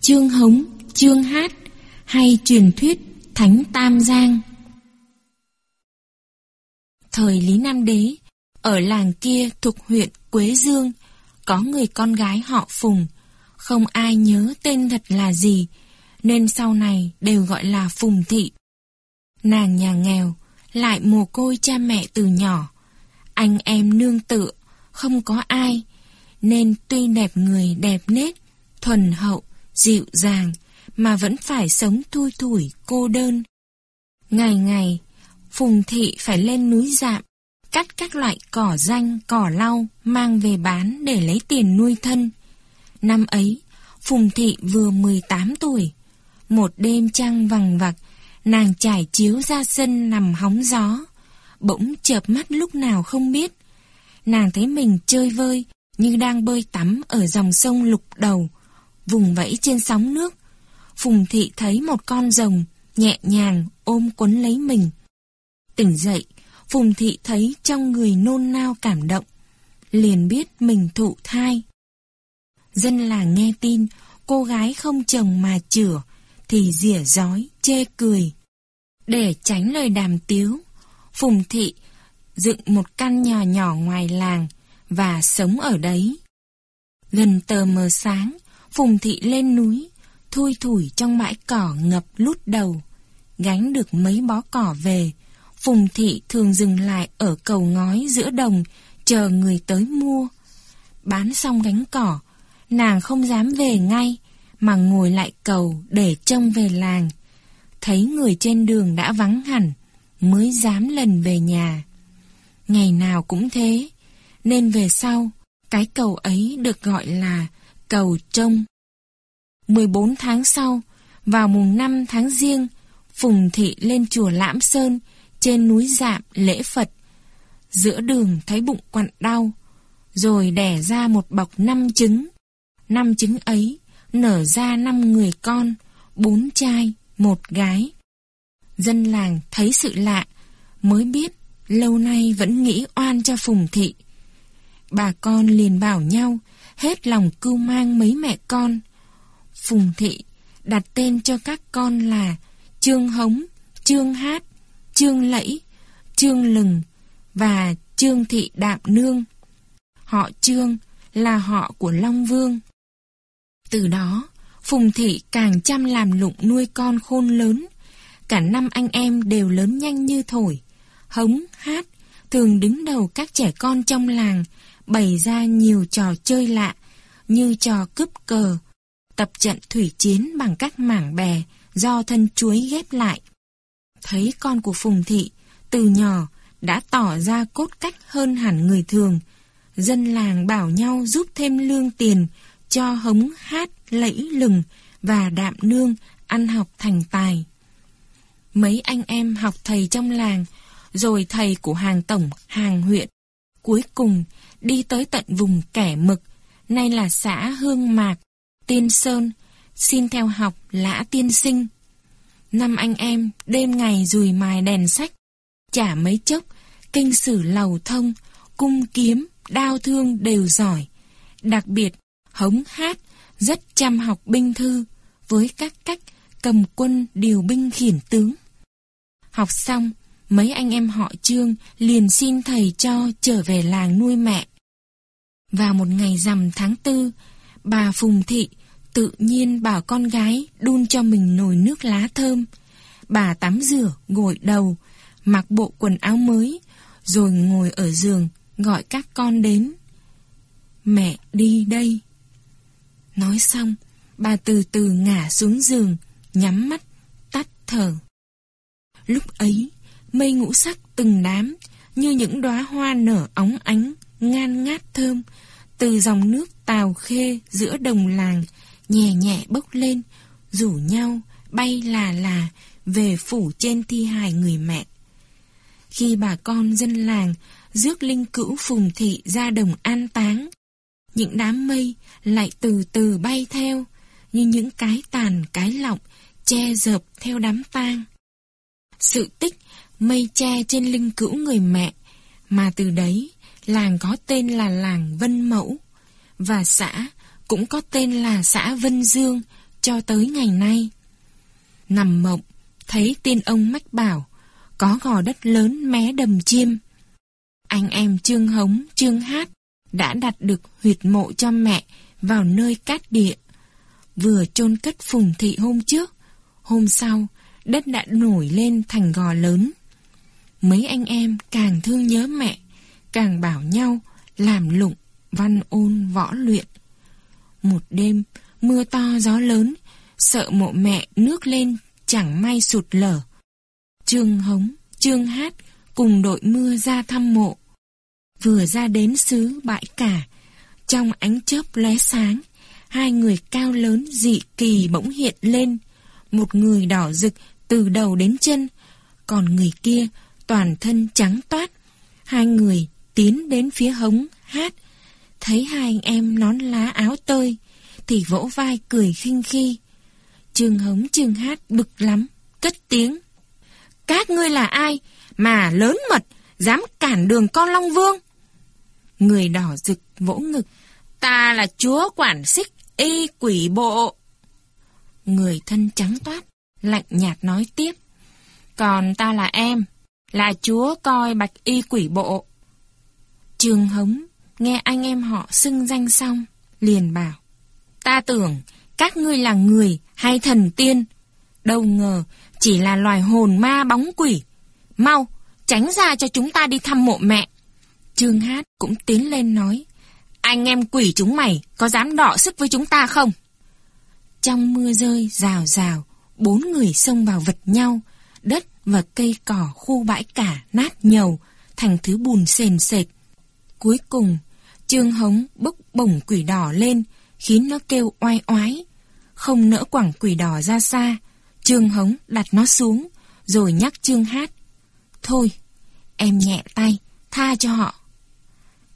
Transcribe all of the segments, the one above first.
chương hống, chương hát hay truyền thuyết Thánh Tam Giang. Thời Lý Nam Đế, ở làng kia thuộc huyện Quế Dương, có người con gái họ Phùng, không ai nhớ tên thật là gì, nên sau này đều gọi là Phùng Thị. Nàng nhà nghèo, lại mồ côi cha mẹ từ nhỏ, anh em nương tựa không có ai, nên tuy đẹp người đẹp nết, thuần hậu, dịu dàng, mà vẫn phải sống thui thủi, cô đơn. Ngày ngày, Phùng Thị phải lên núi dạm, cắt các loại cỏ danh, cỏ lau, mang về bán để lấy tiền nuôi thân. Năm ấy, Phùng Thị vừa 18 tuổi. Một đêm trăng vằng vặc, nàng trải chiếu ra sân nằm hóng gió. Bỗng chợp mắt lúc nào không biết. Nàng thấy mình chơi vơi, như đang bơi tắm ở dòng sông lục đầu, vùng vẫy trên sóng nước. Phùng thị thấy một con rồng nhẹ nhàng ôm quấn lấy mình. Tỉnh dậy, Phùng thị thấy trong người nôn nao cảm động, liền biết mình thụ thai. Dân làng nghe tin, cô gái không chồng mà chửa, thì rỉa rói, chê cười. Để tránh lời đàm tiếu, Phùng thị dựng một căn nhà nhỏ ngoài làng và sống ở đấy. Gần tờ mờ sáng, Phùng thị lên núi, thui thủi trong bãi cỏ ngập lút đầu. Gánh được mấy bó cỏ về, Phùng thị thường dừng lại ở cầu ngói giữa đồng, chờ người tới mua. Bán xong gánh cỏ, nàng không dám về ngay, mà ngồi lại cầu để trông về làng. Thấy người trên đường đã vắng hẳn, mới dám lần về nhà. Ngày nào cũng thế, nên về sau, cái cầu ấy được gọi là cầu trông. 14 tháng sau, vào mùng 5 tháng riêng, Phùng Thị lên chùa Lãm Sơn, trên núi Dạm lễ Phật. Giữa đường thấy bụng quặn đau, rồi đẻ ra một bọc năm trứng. Năm trứng ấy nở ra năm người con, bốn trai, một gái. Dân làng thấy sự lạ, mới biết lâu nay vẫn nghĩ oan cho Phùng Thị. Bà con liền bảo nhau, hết lòng cưu mang mấy mẹ con. Phùng Thị đặt tên cho các con là Trương Hống, Trương Hát, Trương Lẫy, Trương Lừng và Trương Thị Đạm Nương. Họ Trương là họ của Long Vương. Từ đó, Phùng Thị càng chăm làm lụng nuôi con khôn lớn. Cả năm anh em đều lớn nhanh như thổi. Hống, hát, thường đứng đầu các trẻ con trong làng, bày ra nhiều trò chơi lạ, như trò cướp cờ, tập trận thủy chiến bằng các mảng bè do thân chuối ghép lại. Thấy con của Phùng Thị, từ nhỏ đã tỏ ra cốt cách hơn hẳn người thường, dân làng bảo nhau giúp thêm lương tiền cho hống hát lẫy lừng và đạm nương ăn học thành tài. Mấy anh em học thầy trong làng, rồi thầy của hàng tổng, hàng huyện. Cuối cùng đi tới tận vùng kẻ mực, nay là xã Hương Mạc, Tiên Sơn, xin theo học lã tiên sinh. Năm anh em đêm ngày rùi mài đèn sách, chả mấy chốc, kinh sử lầu thông, cung kiếm, đao thương đều giỏi. Đặc biệt, hống hát, rất chăm học binh thư, với các cách cầm quân điều binh khiển tướng. Học xong, mấy anh em họ Trương liền xin thầy cho trở về làng nuôi mẹ. Vào một ngày rằm tháng tư, bà Phùng Thị tự nhiên bảo con gái đun cho mình nồi nước lá thơm. Bà tắm rửa, gội đầu, mặc bộ quần áo mới, rồi ngồi ở giường gọi các con đến. Mẹ đi đây. Nói xong, bà từ từ ngả xuống giường, nhắm mắt, tắt thở. Lúc ấy, mây ngũ sắc từng đám, như những đóa hoa nở óng ánh, ngan ngát thơm, từ dòng nước tào khê giữa đồng làng, nhẹ nhẹ bốc lên, rủ nhau, bay là là, về phủ trên thi hài người mẹ. Khi bà con dân làng rước linh cữu phùng thị ra đồng an táng, những đám mây lại từ từ bay theo, như những cái tàn cái lọng che dợp theo đám tang. Sự tích mây che trên linh cữu người mẹ, mà từ đấy làng có tên là làng Vân Mẫu, và xã cũng có tên là xã Vân Dương, cho tới ngày nay. Nằm mộng, thấy tiên ông mách bảo, có gò đất lớn mé đầm chiêm. Anh em Trương Hống, Trương Hát đã đặt được huyệt mộ cho mẹ vào nơi cát địa. Vừa chôn cất phùng thị hôm trước, hôm sau đất đã nổi lên thành gò lớn. Mấy anh em càng thương nhớ mẹ, càng bảo nhau làm lụng, văn ôn, võ luyện. Một đêm, mưa to gió lớn, sợ mộ mẹ nước lên chẳng may sụt lở. Trương Hống, Trương Hát cùng đội mưa ra thăm mộ. Vừa ra đến xứ bãi cả, trong ánh chớp lóe sáng, hai người cao lớn dị kỳ bỗng hiện lên. Một người đỏ rực từ đầu đến chân, còn người kia toàn thân trắng toát. Hai người tiến đến phía hống hát, thấy hai anh em nón lá áo tơi, thì vỗ vai cười khinh khi. Trương hống trương hát bực lắm, cất tiếng. Các ngươi là ai mà lớn mật, dám cản đường con Long Vương? Người đỏ rực vỗ ngực. Ta là chúa quản xích y quỷ bộ. Người thân trắng toát, lạnh nhạt nói tiếp. Còn ta là em, là chúa coi bạch y quỷ bộ. Trường hống, nghe anh em họ xưng danh xong, liền bảo. Ta tưởng các ngươi là người hay thần tiên. Đâu ngờ chỉ là loài hồn ma bóng quỷ. Mau, tránh ra cho chúng ta đi thăm mộ mẹ. Trương Hát cũng tiến lên nói. Anh em quỷ chúng mày có dám đọ sức với chúng ta không? Trong mưa rơi rào rào, bốn người xông vào vật nhau, đất và cây cỏ khu bãi cả nát nhầu, thành thứ bùn sền sệt. Cuối cùng, Trương Hống bốc bổng quỷ đỏ lên, khiến nó kêu oai oái. Không nỡ quẳng quỷ đỏ ra xa, Trương Hống đặt nó xuống, rồi nhắc Trương Hát. Thôi, em nhẹ tay, tha cho họ.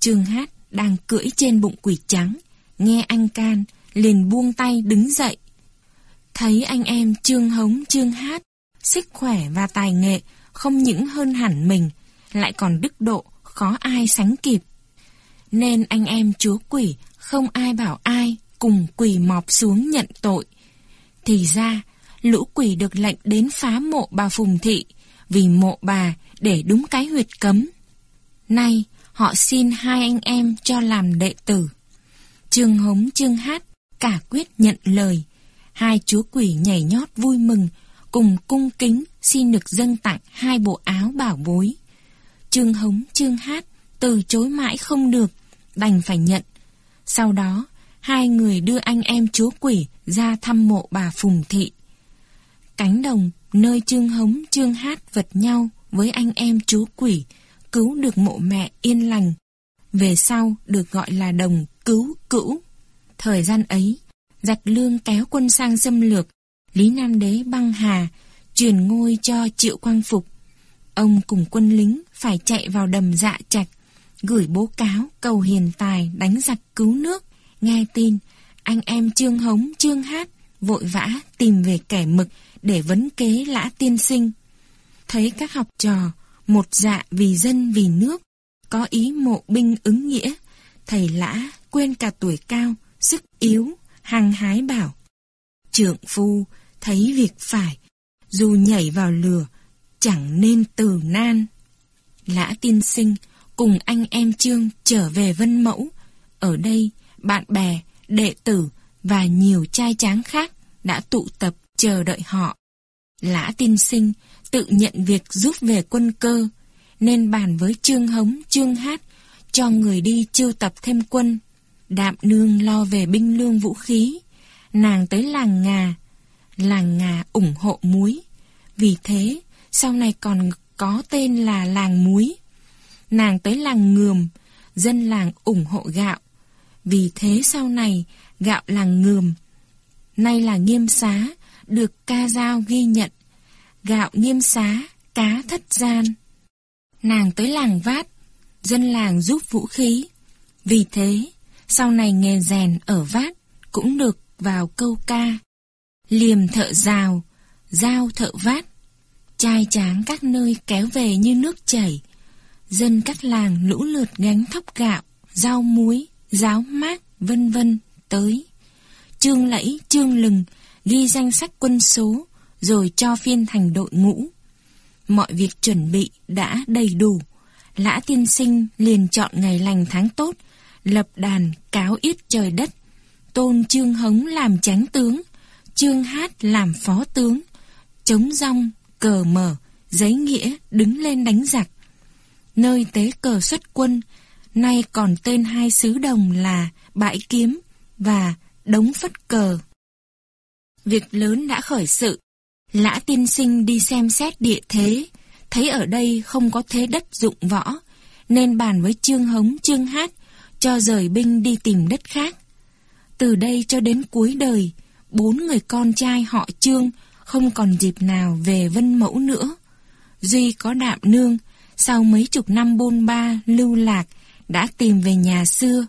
Trương Hát đang cưỡi trên bụng quỷ trắng, nghe anh can, liền buông tay đứng dậy. Thấy anh em Trương Hống Trương Hát, sức khỏe và tài nghệ không những hơn hẳn mình, lại còn đức độ, khó ai sánh kịp. Nên anh em chúa quỷ không ai bảo ai cùng quỷ mọp xuống nhận tội. Thì ra, lũ quỷ được lệnh đến phá mộ bà Phùng Thị, vì mộ bà để đúng cái huyệt cấm. Nay, họ xin hai anh em cho làm đệ tử. Trương Hống Trương Hát cả quyết nhận lời. Hai chúa quỷ nhảy nhót vui mừng, cùng cung kính xin được dâng tặng hai bộ áo bảo bối. Trương Hống Trương Hát từ chối mãi không được, đành phải nhận. Sau đó, hai người đưa anh em chúa quỷ ra thăm mộ bà Phùng Thị. Cánh đồng nơi Trương Hống Trương Hát vật nhau với anh em chúa quỷ cứu được mộ mẹ yên lành. Về sau được gọi là đồng cứu cữu. Thời gian ấy, giặc lương kéo quân sang xâm lược, Lý Nam Đế băng hà, truyền ngôi cho Triệu Quang Phục. Ông cùng quân lính phải chạy vào đầm dạ trạch, gửi bố cáo cầu hiền tài đánh giặc cứu nước. Nghe tin, anh em Trương Hống, Trương Hát vội vã tìm về kẻ mực để vấn kế lã tiên sinh. Thấy các học trò một dạ vì dân vì nước, có ý mộ binh ứng nghĩa, thầy lã quên cả tuổi cao, sức yếu, hăng hái bảo. Trượng phu thấy việc phải, dù nhảy vào lửa, chẳng nên từ nan. Lã tiên sinh cùng anh em Trương trở về Vân Mẫu. Ở đây, bạn bè, đệ tử và nhiều trai tráng khác đã tụ tập chờ đợi họ. Lã tiên sinh tự nhận việc giúp về quân cơ, nên bàn với Trương Hống, Trương Hát cho người đi chiêu tập thêm quân. Đạm nương lo về binh lương vũ khí, nàng tới làng ngà, làng ngà ủng hộ muối. Vì thế, sau này còn có tên là làng muối. Nàng tới làng ngườm, dân làng ủng hộ gạo. Vì thế sau này, gạo làng ngườm, nay là nghiêm xá, được ca dao ghi nhận gạo nghiêm xá, cá thất gian. Nàng tới làng vát, dân làng giúp vũ khí. Vì thế, sau này nghề rèn ở vát cũng được vào câu ca. Liềm thợ rào, dao thợ vát, trai tráng các nơi kéo về như nước chảy. Dân các làng lũ lượt gánh thóc gạo, rau muối, giáo mát, vân vân tới. Trương lẫy, trương lừng, ghi danh sách quân số, rồi cho phiên thành đội ngũ. Mọi việc chuẩn bị đã đầy đủ. Lã tiên sinh liền chọn ngày lành tháng tốt, lập đàn cáo yết trời đất. Tôn Trương Hống làm chánh tướng, Trương Hát làm phó tướng, chống rong, cờ mở, giấy nghĩa đứng lên đánh giặc. Nơi tế cờ xuất quân, nay còn tên hai sứ đồng là Bãi Kiếm và Đống Phất Cờ. Việc lớn đã khởi sự, Lã tiên sinh đi xem xét địa thế, thấy ở đây không có thế đất dụng võ, nên bàn với Trương Hống, Trương Hát cho rời binh đi tìm đất khác. Từ đây cho đến cuối đời, bốn người con trai họ Trương không còn dịp nào về Vân Mẫu nữa. Duy có đạm nương, sau mấy chục năm bôn ba, lưu lạc, đã tìm về nhà xưa.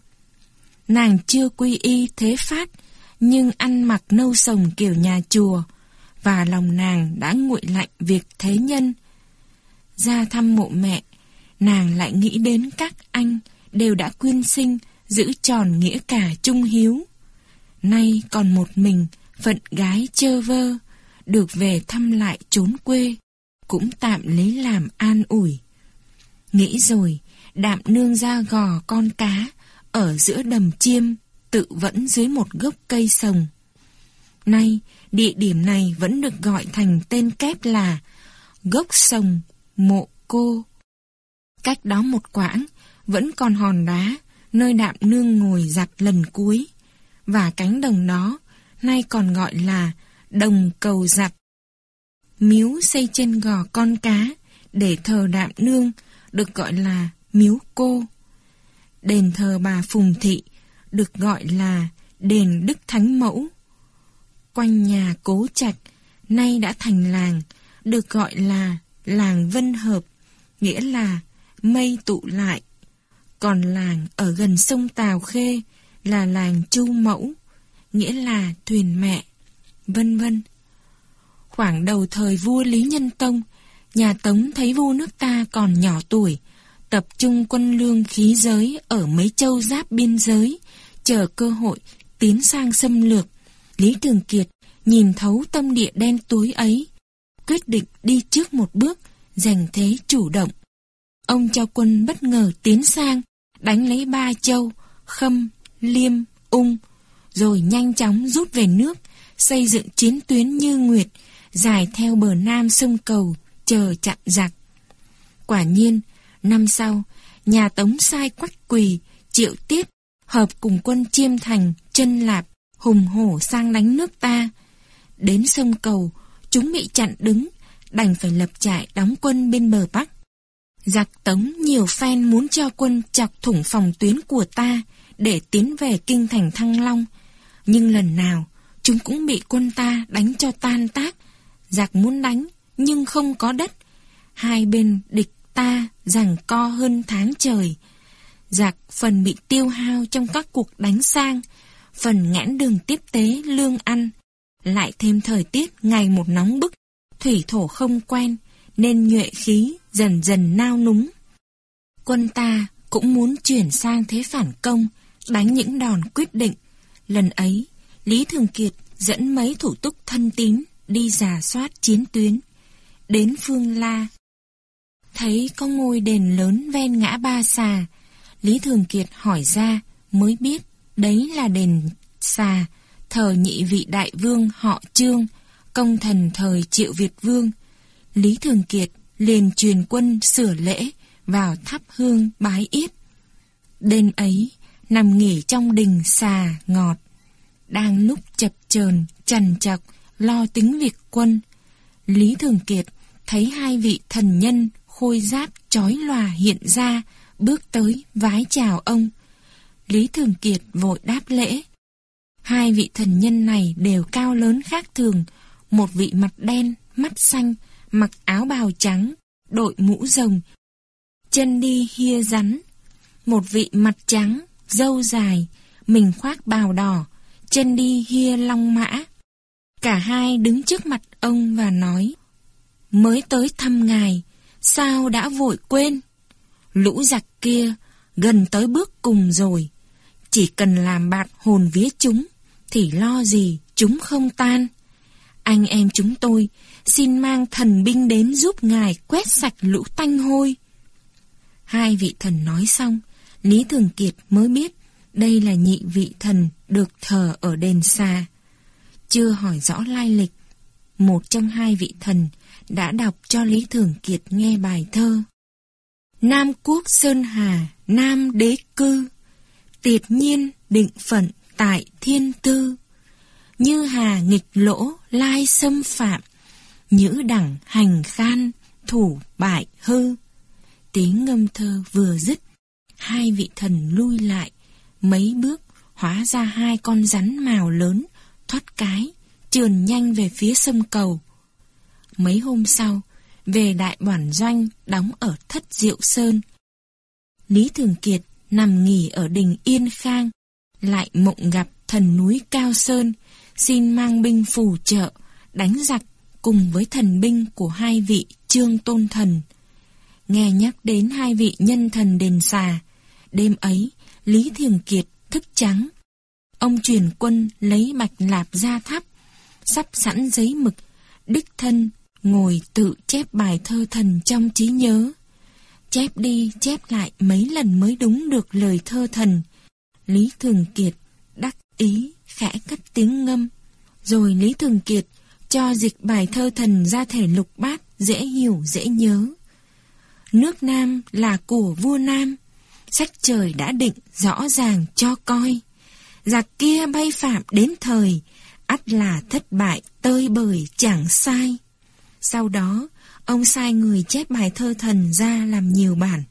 Nàng chưa quy y thế phát, nhưng ăn mặc nâu sồng kiểu nhà chùa, và lòng nàng đã nguội lạnh việc thế nhân. Ra thăm mộ mẹ, nàng lại nghĩ đến các anh đều đã quyên sinh, giữ tròn nghĩa cả trung hiếu. Nay còn một mình, phận gái chơ vơ, được về thăm lại chốn quê, cũng tạm lấy làm an ủi. Nghĩ rồi, đạm nương ra gò con cá, ở giữa đầm chiêm, tự vẫn dưới một gốc cây sồng. Nay, địa điểm này vẫn được gọi thành tên kép là gốc sồng mộ cô. Cách đó một quãng, vẫn còn hòn đá, nơi đạm nương ngồi giặt lần cuối. Và cánh đồng đó, nay còn gọi là đồng cầu giặt. Miếu xây trên gò con cá, để thờ đạm nương, được gọi là miếu cô. Đền thờ bà Phùng Thị, được gọi là đền Đức Thánh Mẫu. Quanh nhà cố trạch, nay đã thành làng, được gọi là làng Vân Hợp, nghĩa là mây tụ lại. Còn làng ở gần sông Tào Khê là làng Chu Mẫu, nghĩa là thuyền mẹ, vân vân. Khoảng đầu thời vua Lý Nhân Tông, nhà Tống thấy vua nước ta còn nhỏ tuổi, tập trung quân lương khí giới ở mấy châu giáp biên giới, chờ cơ hội tiến sang xâm lược. Lý Thường Kiệt nhìn thấu tâm địa đen tối ấy, quyết định đi trước một bước, giành thế chủ động. Ông cho quân bất ngờ tiến sang, đánh lấy ba châu, khâm, liêm, ung, rồi nhanh chóng rút về nước, xây dựng chiến tuyến như nguyệt, dài theo bờ nam sông cầu, chờ chặn giặc. Quả nhiên, năm sau, nhà Tống sai quách quỳ, triệu tiết, hợp cùng quân chiêm thành, chân lạp, hùng hổ sang đánh nước ta. Đến sông cầu, chúng bị chặn đứng, đành phải lập trại đóng quân bên bờ Bắc. Giặc Tống nhiều phen muốn cho quân chọc thủng phòng tuyến của ta để tiến về kinh thành Thăng Long. Nhưng lần nào, chúng cũng bị quân ta đánh cho tan tác. Giặc muốn đánh, nhưng không có đất. Hai bên địch ta giằng co hơn tháng trời. Giặc phần bị tiêu hao trong các cuộc đánh sang, phần ngãn đường tiếp tế lương ăn. Lại thêm thời tiết ngày một nóng bức, thủy thổ không quen, nên nhuệ khí dần dần nao núng. Quân ta cũng muốn chuyển sang thế phản công, đánh những đòn quyết định. Lần ấy, Lý Thường Kiệt dẫn mấy thủ túc thân tín đi giả soát chiến tuyến. Đến Phương La. Thấy có ngôi đền lớn ven ngã ba xà. Lý Thường Kiệt hỏi ra mới biết đấy là đền xà, thờ nhị vị đại vương họ Trương, công thần thời Triệu Việt Vương. Lý Thường Kiệt liền truyền quân sửa lễ vào thắp hương bái yết. Đêm ấy, nằm nghỉ trong đình xà ngọt. Đang lúc chập chờn trần chọc, lo tính việc quân. Lý Thường Kiệt thấy hai vị thần nhân khôi giáp chói lòa hiện ra, bước tới vái chào ông. Lý Thường Kiệt vội đáp lễ. Hai vị thần nhân này đều cao lớn khác thường, một vị mặt đen, mắt xanh, mặc áo bào trắng, đội mũ rồng, chân đi hia rắn. Một vị mặt trắng, dâu dài, mình khoác bào đỏ, chân đi hia long mã. Cả hai đứng trước mặt ông và nói, mới tới thăm ngài, sao đã vội quên? Lũ giặc kia gần tới bước cùng rồi, chỉ cần làm bạn hồn vía chúng, thì lo gì chúng không tan. Anh em chúng tôi xin mang thần binh đến giúp ngài quét sạch lũ tanh hôi. Hai vị thần nói xong, Lý Thường Kiệt mới biết đây là nhị vị thần được thờ ở đền xa. Chưa hỏi rõ lai lịch, một trong hai vị thần đã đọc cho Lý Thường Kiệt nghe bài thơ. Nam quốc Sơn Hà, Nam đế cư, tiệt nhiên định phận tại thiên tư. Như hà nghịch lỗ lai xâm phạm, nhữ đẳng hành khan, thủ bại hư. Tiếng ngâm thơ vừa dứt, hai vị thần lui lại, mấy bước hóa ra hai con rắn màu lớn, thoát cái, trườn nhanh về phía sông cầu. Mấy hôm sau, về đại bản doanh đóng ở Thất Diệu Sơn. Lý Thường Kiệt nằm nghỉ ở đình Yên Khang, lại mộng gặp thần núi Cao Sơn, xin mang binh phù trợ, đánh giặc cùng với thần binh của hai vị trương tôn thần. Nghe nhắc đến hai vị nhân thần đền xà, đêm ấy Lý Thường Kiệt thức trắng. Ông truyền quân lấy mạch lạp ra tháp sắp sẵn giấy mực, đích thân ngồi tự chép bài thơ thần trong trí nhớ. Chép đi chép lại mấy lần mới đúng được lời thơ thần. Lý Thường Kiệt đắc ý khẽ cất tiếng ngâm. Rồi Lý Thường Kiệt cho dịch bài thơ thần ra thể lục bát dễ hiểu dễ nhớ. Nước Nam là của vua Nam, sách trời đã định rõ ràng cho coi. Giặc kia bay phạm đến thời, ắt là thất bại tơi bời chẳng sai. Sau đó, ông sai người chép bài thơ thần ra làm nhiều bản,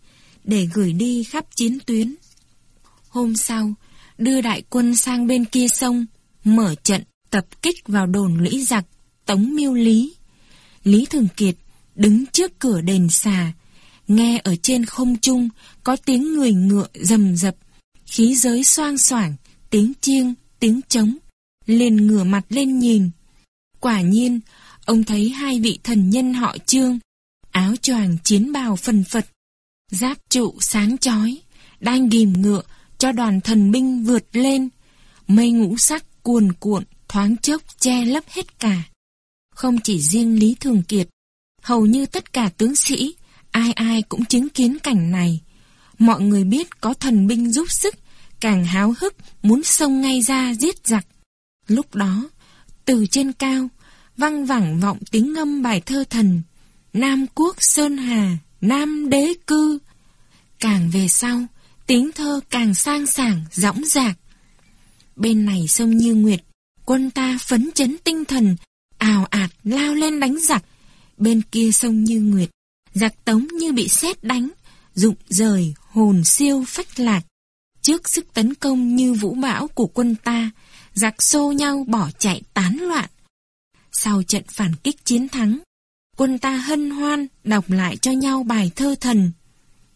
để gửi đi khắp chiến tuyến. Hôm sau, đưa đại quân sang bên kia sông, mở trận tập kích vào đồn lũy giặc, tống miêu lý. Lý Thường Kiệt đứng trước cửa đền xà, nghe ở trên không trung có tiếng người ngựa rầm rập, khí giới xoang xoảng, tiếng chiêng, tiếng trống, liền ngửa mặt lên nhìn. Quả nhiên, ông thấy hai vị thần nhân họ trương, áo choàng chiến bào phần phật, giáp trụ sáng chói, đang ghim ngựa cho đoàn thần binh vượt lên, mây ngũ sắc cuồn cuộn thoáng chốc che lấp hết cả. Không chỉ riêng Lý Thường Kiệt, hầu như tất cả tướng sĩ, ai ai cũng chứng kiến cảnh này. Mọi người biết có thần binh giúp sức, càng háo hức muốn xông ngay ra giết giặc. Lúc đó, từ trên cao, văng vẳng vọng tiếng ngâm bài thơ thần, Nam Quốc Sơn Hà, Nam Đế Cư. Càng về sau, tiếng thơ càng sang sảng, dõng dạc. Bên này sông Như Nguyệt, quân ta phấn chấn tinh thần, ào ạt lao lên đánh giặc. Bên kia sông Như Nguyệt, giặc tống như bị sét đánh, rụng rời, hồn siêu phách lạc. Trước sức tấn công như vũ bão của quân ta, giặc xô nhau bỏ chạy tán loạn. Sau trận phản kích chiến thắng, quân ta hân hoan đọc lại cho nhau bài thơ thần.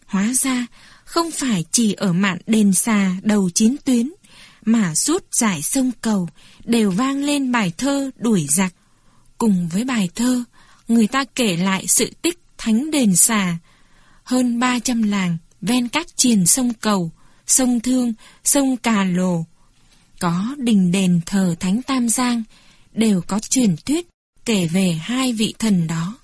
Hóa ra, không phải chỉ ở mạn đền xà đầu chiến tuyến, mà suốt dải sông cầu đều vang lên bài thơ đuổi giặc. Cùng với bài thơ, người ta kể lại sự tích thánh đền xà. Hơn 300 làng ven các triền sông cầu, sông Thương, sông Cà Lồ. Có đình đền thờ Thánh Tam Giang, đều có truyền thuyết kể về hai vị thần đó.